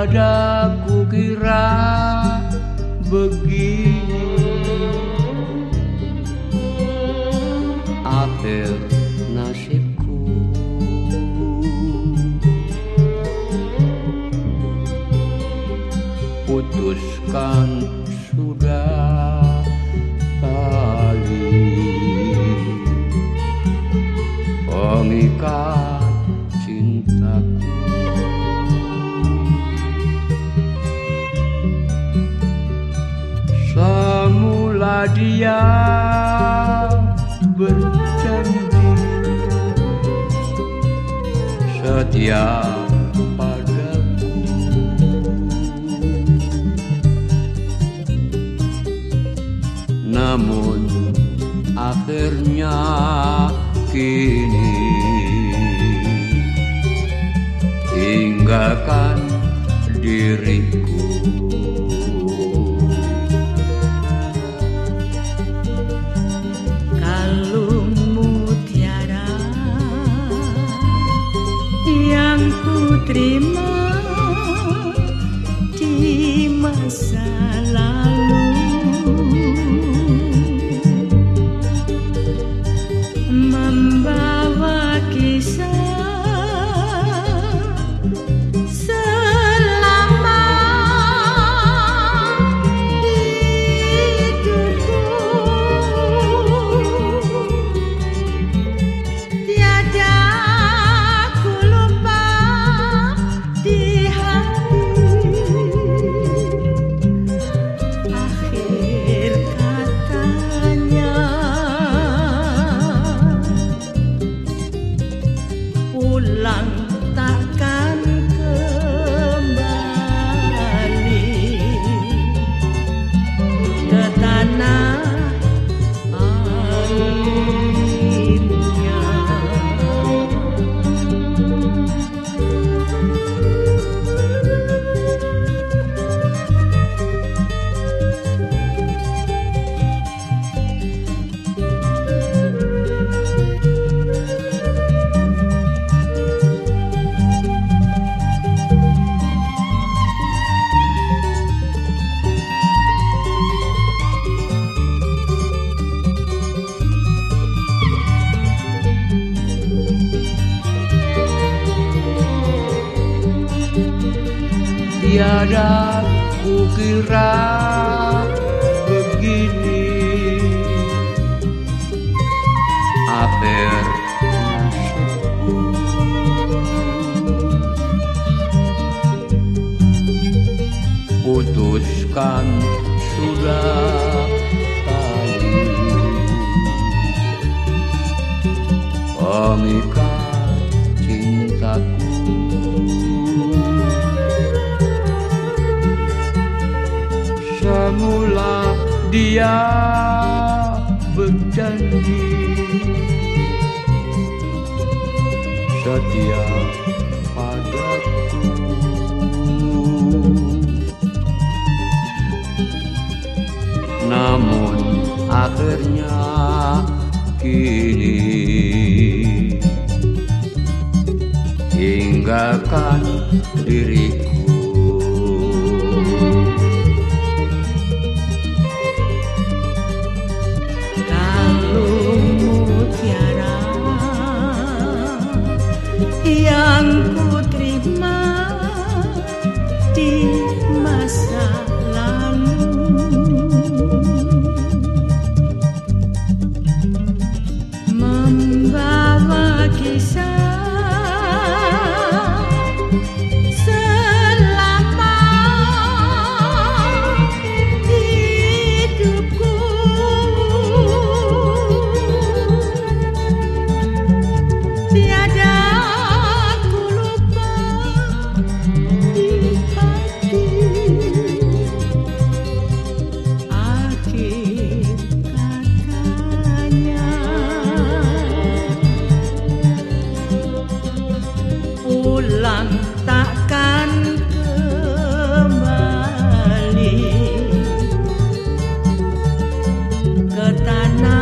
Tiada kukira begini. Akhir nasibku. Putuskan sudah dia berjanji. Setia padaku. Namun akhirnya kini Tinggalkan diriku sun. Tiada kukira begini. Nasibku. Putuskan sudah tadi. Pengikat dia berjanji. Setia padaku. Namun akhirnya kini Tinggalkan diriku ke tanah.